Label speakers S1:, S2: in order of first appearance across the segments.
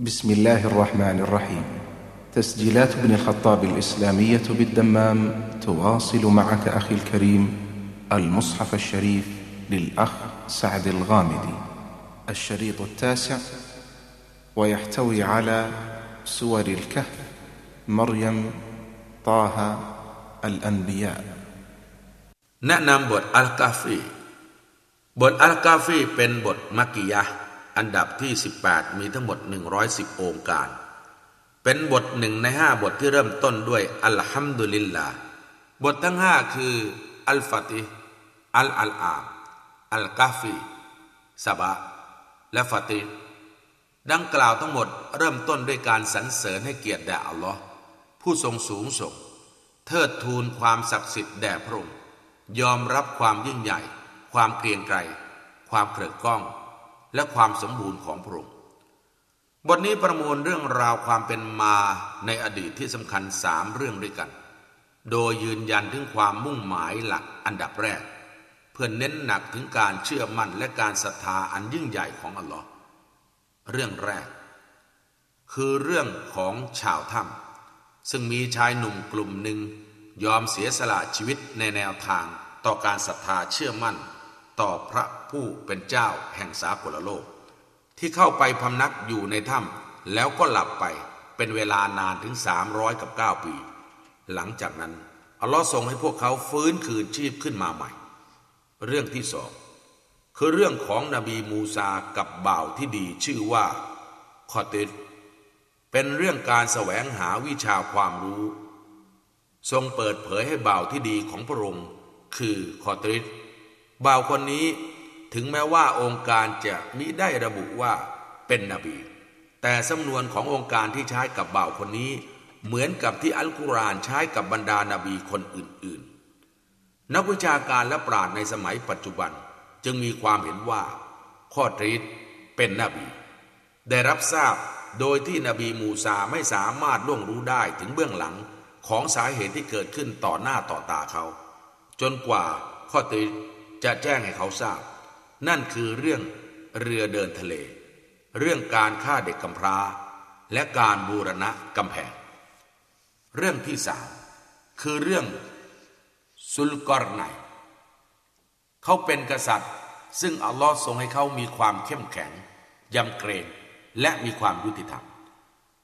S1: بسم الله الرحمن الرحيم تسجيلات ابن الخطاب الإسلامية بالدمام تواصل معك أخي الكريم المصحف الشريف للأخ سعد الغامدي الشريط التاسع ويحتوي على سور الكهف مريم طه الأنبياء
S2: แนะนำบทอัลกาฟีบทอัลกาฟีเป็นบทมักกิยะห์ อันดับที่ 18 มีทั้งหมด 110 องค์การ เป็นบทหนึ่งในห้าบทที่เริ่มต้นด้วยอัลฮัมดุลิลลาบททั้งห้าคืออัลฟาติอัลอัลอามอัลกาฟีซาบะ และฟาติดังกล่าวทั้งหมดเริ่มต้นด้วยการสรรเสริญให้เกียรติแด่อัลลอฮ์ผู้ทรงสูงส่ง เทิดทูนความศักดิ์สิทธิ์แด่พระองค์ยอมรับความยิ่งใหญ่ ความเกรียงไกรความเกริกก้อง และความสมบูรณ์ของพระองค์บทนี้ประมวลเรื่องราวความเป็นมาในอดีตที่สำคัญสามเรื่องด้วยกัน โดยยืนยันถึงความมุ่งหมายหลักอันดับแรก เพื่อเน้นหนักถึงการเชื่อมั่นและการศรัทธาอันยิ่งใหญ่ของอัลลอฮ์เรื่องแรก คือเรื่องของชาวถ้ำซึ่งมีชายหนุ่มกลุ่มหนึ่งยอมเสียสละชีวิตในแนวทางต่อการศรัทธาเชื่อมั่น ต่อพระผู้เป็นเจ้าแห่งสากลโลก ที่เข้าไปพำนักอยู่ในถ้ำแล้วก็หลับไปเป็นเวลานานถึงสามร้อยกับเก้าปี หลังจากนั้น อัลลอฮ์ทรงให้พวกเขาฟื้นคืนชีพขึ้นมาใหม่ เรื่องที่สองคือเรื่องของนบีมูซากับบ่าวที่ดีชื่อว่าคอติดเป็นเรื่องการแสวงหาวิชาความรู้ ทรงเปิดเผยให้บ่าวที่ดีของพระองค์ คือคอติด บ่าวคนนี้ถึงแม้ว่าองค์การจะมิได้ระบุว่าเป็นนบี แต่สำนวนขององค์การที่ใช้กับบ่าวคนนี้ เหมือนกับที่อัลกุรอานใช้กับบรรดานาบีคนอื่น ๆ นักวิชาการและปราชญ์ในสมัยปัจจุบันจึงมีความเห็นว่า ข้อตรีดเป็นนบี ได้รับทราบโดยที่นบีมูซาไม่สามารถล่วงรู้ได้ถึงเบื้องหลังของสาเหตุที่เกิดขึ้นต่อหน้าต่อตาเขา จนกว่าข้อตรี จะแจ้งให้เขาทราบ นั่นคือเรื่องเรือเดินทะเล เรื่องการฆ่าเด็กกำพร้า และการบูรณะกำแพง เรื่องที่สามคือเรื่องซุลกอรไนเขาเป็นกษัตริย์ ซึ่งอัลลอฮ์ทรงให้เขามีความเข้มแข็ง ยำเกรงและมีความยุติธรรม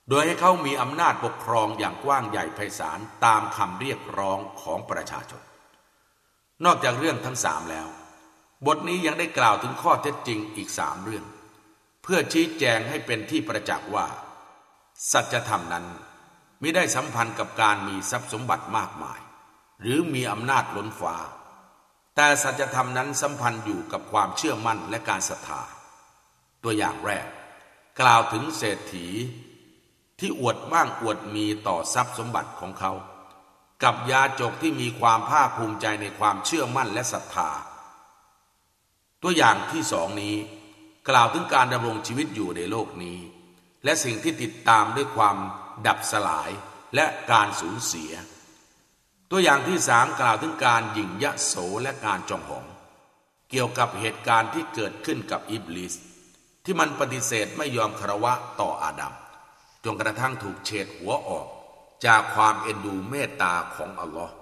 S2: โดยให้เขามีอำนาจปกครองอย่างกว้างใหญ่ไพศาลตามคำเรียกร้องของประชาชน นอกจากเรื่องทั้งสามแล้ว บทนี้ยังได้กล่าวถึงข้อเท็จจริงอีกสามเรื่อง เพื่อชี้แจงให้เป็นที่ประจักษ์ว่า สัจธรรมนั้นไม่ได้สัมพันธ์กับการมีทรัพย์สมบัติมากมาย หรือมีอำนาจล้นฟ้า แต่สัจธรรมนั้นสัมพันธ์อยู่กับความเชื่อมั่นและการศรัทธา ตัวอย่างแรก กล่าวถึงเศรษฐี ที่อวดบ้างอวดมีต่อทรัพย์สมบัติของเขา กับยาจกที่มีความภาคภูมิใจในความเชื่อมั่นและศรัทธา ตัวอย่างที่สองนี้ กล่าวถึงการดำรงชีวิตอยู่ในโลกนี้ และสิ่งที่ติดตามด้วยความดับสลายและการสูญเสีย ตัวอย่างที่สามกล่าวถึงการหยิ่งยะโสและการจองหอง เกี่ยวกับเหตุการณ์ที่เกิดขึ้นกับอิบลิส ที่มันปฏิเสธไม่ยอมคารวะต่ออาดัมจนกระทั่งถูกเฉดหัวออก จากความเอ็นดูเมตตาของอัลลอฮ์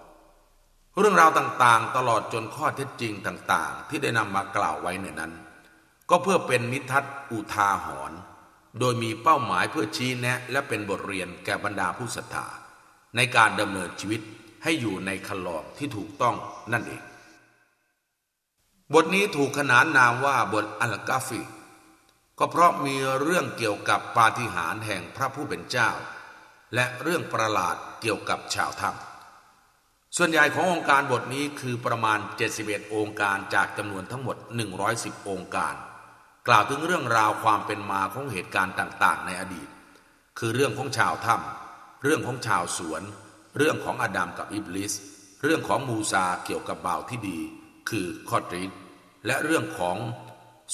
S2: เรื่องราวต่างๆ ตลอดจนข้อเท็จจริงต่างๆ ที่ได้นำมากล่าวไว้ในนั้น ก็เพื่อเป็นนิทัศอุทาหรณ์โดยมีเป้าหมายเพื่อชี้แนะ และเป็นบทเรียนแก่บรรดาผู้ศรัทธาในการดำเนินชีวิตให้อยู่ในคันลองที่ถูกต้องนั่นเอง บทนี้ถูกขนานนามว่าบทอัลกาฟีก็เพราะมีเรื่องเกี่ยวกับปาฏิหาริย์แห่งพระผู้เป็นเจ้า และเรื่องประหลาดเกี่ยวกับชาวถ้ำส่วนใหญ่ขององค์การบทนี้คือประมาณ 71 องค์การจากจำนวนทั้งหมด 110 องค์การ กล่าวถึงเรื่องราวความเป็นมาของเหตุการณ์ต่าง ๆ ในอดีต คือเรื่องของชาวถ้ำเรื่องของชาวสวน เรื่องของอาดัมกับอิบลิส เรื่องของมูซาเกี่ยวกับบ่าวที่ดี คือคอตรินและเรื่องของ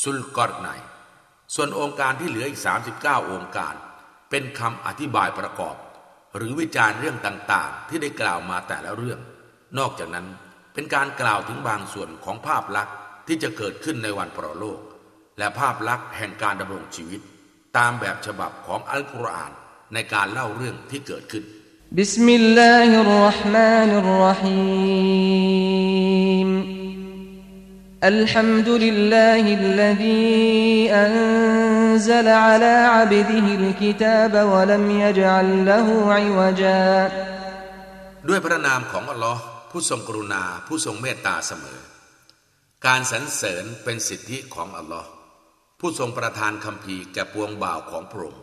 S2: ซุลกอร์ไนส่วนองค์การที่เหลืออีก 39 องค์การ เป็นคำอธิบายประกอบ หรือวิจารณ์เรื่องต่างๆ ที่ได้กล่าวมาแต่ละเรื่อง นอกจากนั้นเป็นการกล่าวถึงบางส่วนของภาพลักษณ์ที่จะเกิดขึ้นในวันปรโลก และภาพลักษณ์แห่งการดำรงชีวิต ตามแบบฉบับของอัลกุรอานในการเล่าเรื่องที่เกิดขึ้น
S3: บิสมิลลาฮิรราะห์มานิรราะฮีม الحمد لله الذي أنزل على عبده الكتاب ولم يجعل له عوجا
S2: ด้วยพระนามของอัลลอฮ์ผู้ทรงกรุณาผู้ทรงเมตตาเสมอ การสรรเสริญเป็นสิทธิของอัลลอฮ์ผู้ทรงประทานคำพีแก่ปวงบ่าวของพระองค์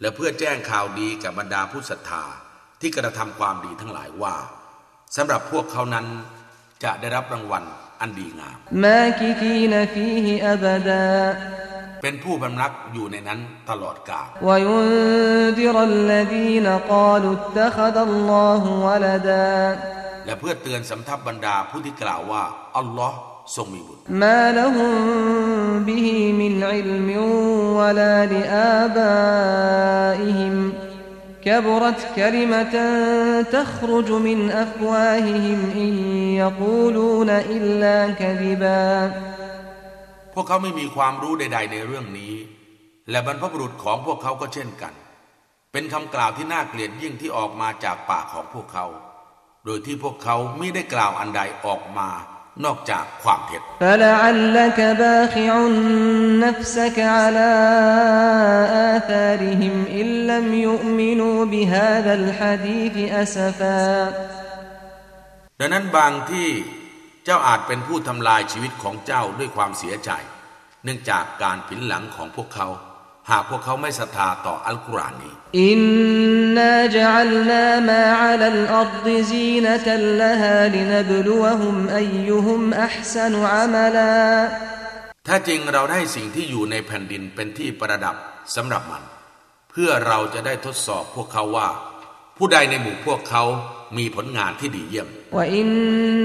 S2: และเพื่อแจ้งข่าวดีกับบรรดาผู้ศรัทธาที่กระทำความดีทั้งหลายว่าสำหรับพวกเขานั้นจะได้รับรางวัลอันดีงาม
S3: มาคิคีนฟีฮิอบดา
S2: เป็นผู้บำรักอยู่ในนั้นตลอดกาล
S3: ยุนดิรัลลดีนกาลุตตคดัลลอฮุวะลดา
S2: และเพื่อเตือนสำทับบรรดาผู้ที่กล่าวว่า อัลลอฮ์ ทรงมีบุตร
S3: ما لهم به من علم ولا لآبائهم كبرت كلمة تخرج من أفواههم إن يقولون إلا كذبا
S2: พวกเขาไม่มีความรู้ใด ๆ ในเรื่องนี้ และบรรพบุรุษของพวกเขาก็เช่นกัน เป็นคำกล่าวที่น่าเกลียดยิ่งที่ออกมาจากปากของพวกเขา โดยที่พวกเขาไม่ได้กล่าวอันใดออกมา นอกจากความเท็จดังนั้นบางที่เจ้าอาจเป็นผู้ทำลายชีวิตของเจ้าด้วยความเสียใจ เนื่องจากการผินหลังของพวกเขา หากพวกเขาไม่ศรัทธาต่ออัลกุรอานนี้
S3: อินนาจัลนามาอั
S2: ลอั
S3: ดซีนตัลลฮาลินบลวฮุมอัยยุฮุมอัพสันอามลา
S2: ถ้าจริงเราได้สิ่งที่อยู่ในแผ่นดินเป็นที่ประดับสำหรับมัน เพื่อเราจะได้ทดสอบพวกเขาว่า ผู้ใดในหมู่พวกเขามีผลงานที่ดีเยี่ยม
S3: วอิน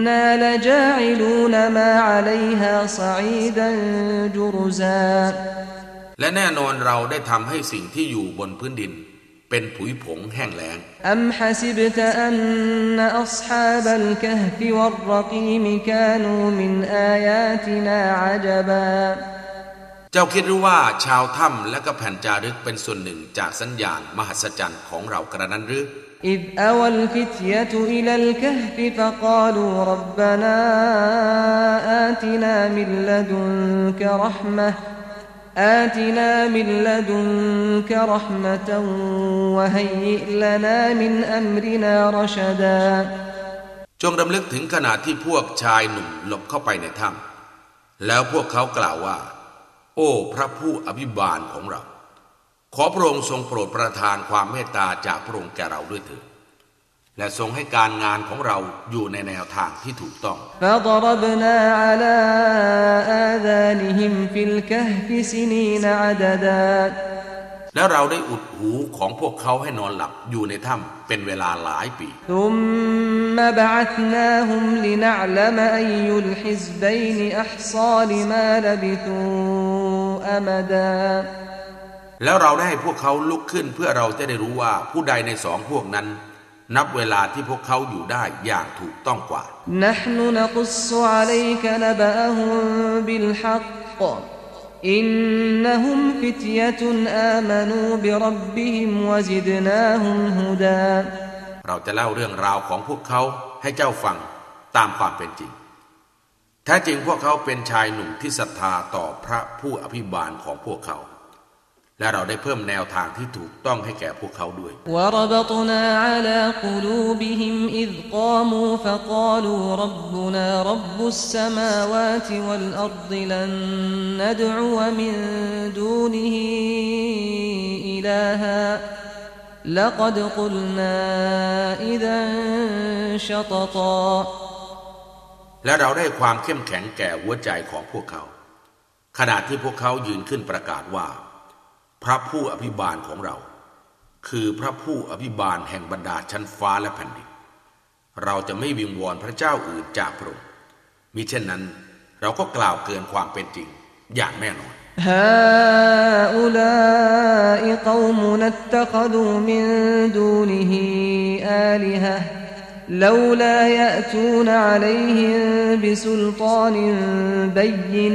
S3: นแลจาอิลูนมาอะ
S2: และแน่นอนเราได้ทำให้สิ่งที่อยู่บนพื้นดิน เป็นผุยผงแห้งแล้ง
S3: أم حسبت أن أصحاب الكهف والرقيم كانوا من آياتنا عجبا
S2: เจ้าคิดหรือว่าชาวถ้ำและก็แผ่นจารึกเป็นส่วนหนึ่งจากสัญญาณมหัศจรรย์ของเรากระนั้นหรือ
S3: إذ أوى الفتية إلى الكهف فقالوا ربنا آتنا من لدنك رحمة آتنا من لدنك رحمة وهيئ لنا من أمرنا رشدا
S2: จงรำลึกถึงขณะที่พวกชายหนุ่มหลบเข้าไปในถ้ำแล้วพวกเขากล่าวว่า โอ้พระผู้อภิบาลของเรา ขอพระองค์ทรงโปรดประทานความเมตตาจากพระองค์แก่เราด้วยเถิด และทรงให้การงานของเราอยู่ในแนวทางที่ถูกต้อง
S3: فضربنا على آذانهم في الكهف سنين عددا
S2: แล้วเราได้อุดหูของพวกเขาให้นอนหลับอยู่ในถ้ำเป็นเวลาหลายปี
S3: ثم بعثناهم لنعلم أي الحزبين أحصى لما لبثوا أمدا
S2: แล้วเราได้ให้พวกเขาลุกขึ้นเพื่อเราจะได้รู้ว่าผู้ใดในสองพวกนั้น นับเวลาที่พวกเขาอยู่ได้อย่างถูกต้องกว่า
S3: نحن نقص عليك نبأهم بالحق إنهم فتية آمنوا بربهم وزدناهم هدى
S2: เราจะเล่าเรื่องราวของพวกเขาให้เจ้าฟังตามความเป็นจริง แท้จริงพวกเขาเป็นชายหนุ่มที่ศรัทธาต่อพระผู้อภิบาลของพวกเขา และเราได้เพิ่มแนวทางที่ถูกต้องให้แก่พวกเขาด้วย
S3: وربطنا على قلوبهم إذ قاموا فقالوا ربنا رب السماوات والأرض لن ندعو من دونه إلها لقد قلنا إذا شططا
S2: และเราได้ความเข้มแข็งแก่หัวใจของพวกเขา ขณะที่พวกเขายืนขึ้นประกาศว่า พระผู้อภิบาลของเรา คือพระผู้อภิบาลแห่งบรรดาชั้นฟ้าและแผ่นดินเราจะไม่วิงวอนพระเจ้าอื่นจากพระองค์มิเช่นนั้น เราก็กล่าวเกินความเป็นจริงอย่างแน่นอน
S3: هؤلاء قومنا اتخذوا من دونه آلهة لولا يأتون عليهم بسلطان بين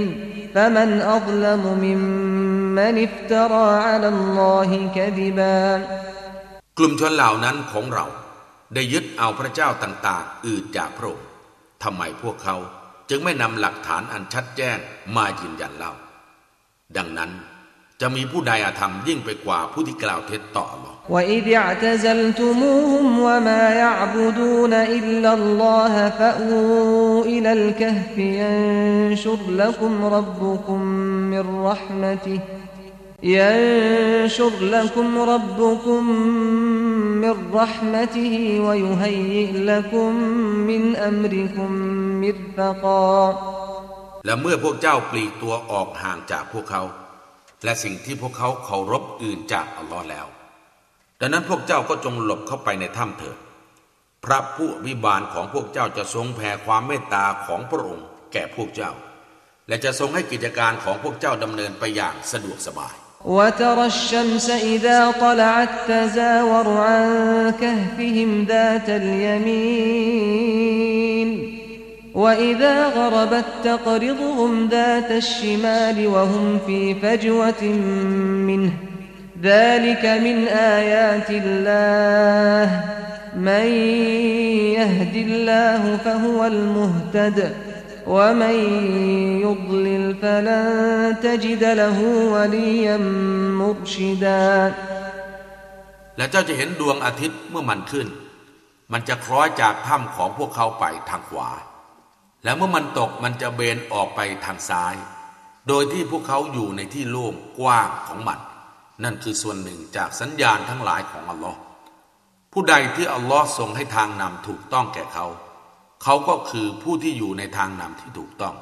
S3: فمن أظلم ممن افترى على الله كذبا
S2: กลุ่มชนเหล่านั้นของเราได้ยึดเอาพระเจ้าต่างๆ อื่นจากพระองค์ทำไมพวกเขาจึงไม่นำหลักฐานอันชัดแจ้งมายืนยันเล่า ดังนั้น จะมีผู้ใดอาธรรมยิ่งไปกว่าผู้ที่กล่าวเท็จต่ออัลลอฮ์
S3: وإذ اعتزلتموهم وما يعبدون إلا الله فأووا إلى الكهف ينشر لكم ربكم من رحمته ينشر لكم ربكم من رحمته ويهيئ لكم من أمركم مرفقا
S2: และเมื่อพวกเจ้าปลีกตัวออกห่างจากพวกเขา และสิ่งที่พวกเขาเคารพอื่นจากอัลลอฮ์แล้ว ดังนั้นพวกเจ้าก็จงหลบเข้าไปในถ้ำเถิด พระผู้อภิบาลของพวกเจ้าจะทรงแผ่ความเมตตาของพระองค์แก่พวกเจ้า และจะทรงให้กิจการของพวกเจ้าดำเนินไปอย่างสะดวกสบาย
S3: وترى الشمس إذا طلعت تزاور عن كهفهم ذات اليمين وإذا غربت تقرضهم ذات الشمال وهم في فجوة منه ذلك من آيات الله من يهد الله فهو المهتد ومن يضلل فلن تجد له وليا مرشدا
S2: และเจ้าจะเห็นดวงอาทิตย์เมื่อมันขึ้น มันจะคล้อยจากถ้ำของพวกเขาไปทางขวา และเมื่อมันตกมันจะเบนออกไปทางซ้าย โดยที่พวกเขาอยู่ในที่โล่งกว้างของมัน นั่นคือส่วนหนึ่งจากสัญญาณทั้งหลายของอัลลอฮ์ผู้ใดที่อัลลอฮ์ทรงให้ทางนำถูกต้องแก่เขา เขาก็คือผู้ที่อยู่ในทางนำที่ถูกต้อง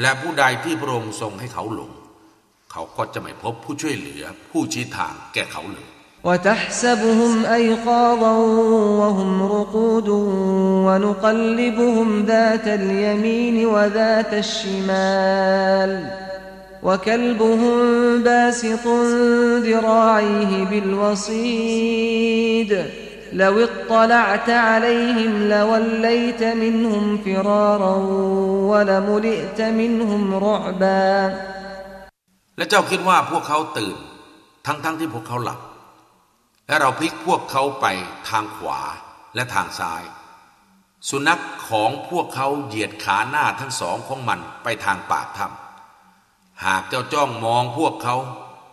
S2: และผู้ใดที่พระองค์ทรงให้เขาหลง เขาก็จะไม่พบผู้ช่วยเหลือผู้ชี้ทางแก่เขาเลย
S3: وتحسبهم أيقاظا وهم رقود ونقلبهم ذات اليمين وذات الشمال وكلبهم باسط ذراعيه بالوصيد لو اطلعت عليهم لوليت منهم فرارا ولملئت منهم رعبا
S2: และเจ้าคิดว่าพวกเขาตื่น ทั้งๆทที่พวกเขาหลับ และเราพลิกพวกเขาไปทางขวาและทางซ้าย สุนัขของพวกเขาเหยียดขาหน้าทั้งสองของมันไปทางปากถ้ำหากเจ้าจ้องมองพวกเขา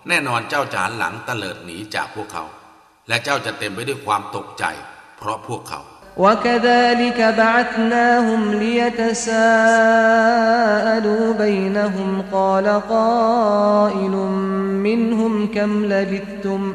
S2: แน่นอนเจ้าจะหันหลังตะเลิดหนีจากพวกเขา และเจ้าจะเต็มไปด้วยความตกใจ เพราะพวกเขา
S3: وكذلك بعثناهم ليتساءلوا بينهم قال قائل منهم كم لبثتم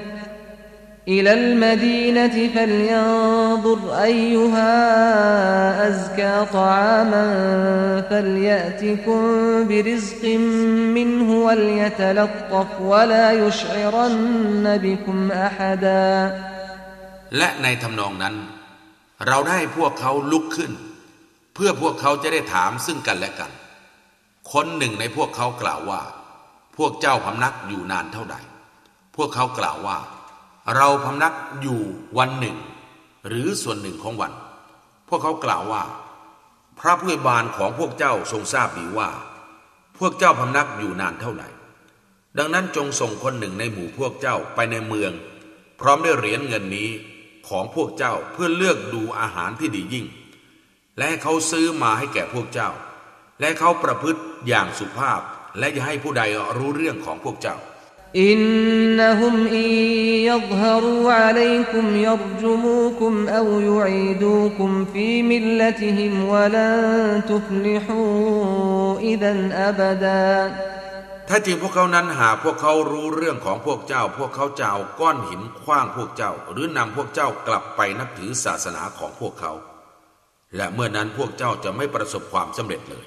S3: إلى المدينة فلينظر أيها أزكى طعاما فليأتكم برزق منه وليتلطف ولا يشعرن بكم أحدا
S2: และในทำนองนั้น เราได้พวกเขาลุกขึ้น เพื่อพวกเขาจะได้ถามซึ่งกันและกัน คนหนึ่งในพวกเขากล่าวว่า พวกเจ้าพำนักอยู่นานเท่าใด พวกเขากล่าวว่า เราพำนักอยู่วันหนึ่ง หรือส่วนหนึ่งของวัน พวกเขากล่าวว่า พระผู้บานของพวกเจ้าทรงทราบดีว่า พวกเจ้าพำนักอยู่นานเท่าไหร่ ดังนั้นจงส่งคนหนึ่งในหมู่พวกเจ้าไปในเมือง พร้อมด้วยเหรียญเงินนี้ของพวกเจ้าเพื่อเลือกดูอาหารที่ดียิ่ง และเขาซื้อมาให้แก่พวกเจ้า และเขาประพฤติอย่างสุภาพและอย่าให้ผู้ใดรู้เรื่องของพวกเจ้า
S3: إنهم إن يظهروا عليكم يرجموكم أو يعيدوكم في ملتهم ولن تفلحوا إذا أبدا
S2: ถ้าจริงพวกเขานั้นหากพวกเขารู้เรื่องของพวกเจ้า พวกเขาจะเอาก้อนหินคว้างพวกเจ้า หรือนำพวกเจ้ากลับไปนับถือศาสนาของพวกเขา และเมื่อนั้นพวกเจ้าจะไม่ประสบความสำเร็จเลย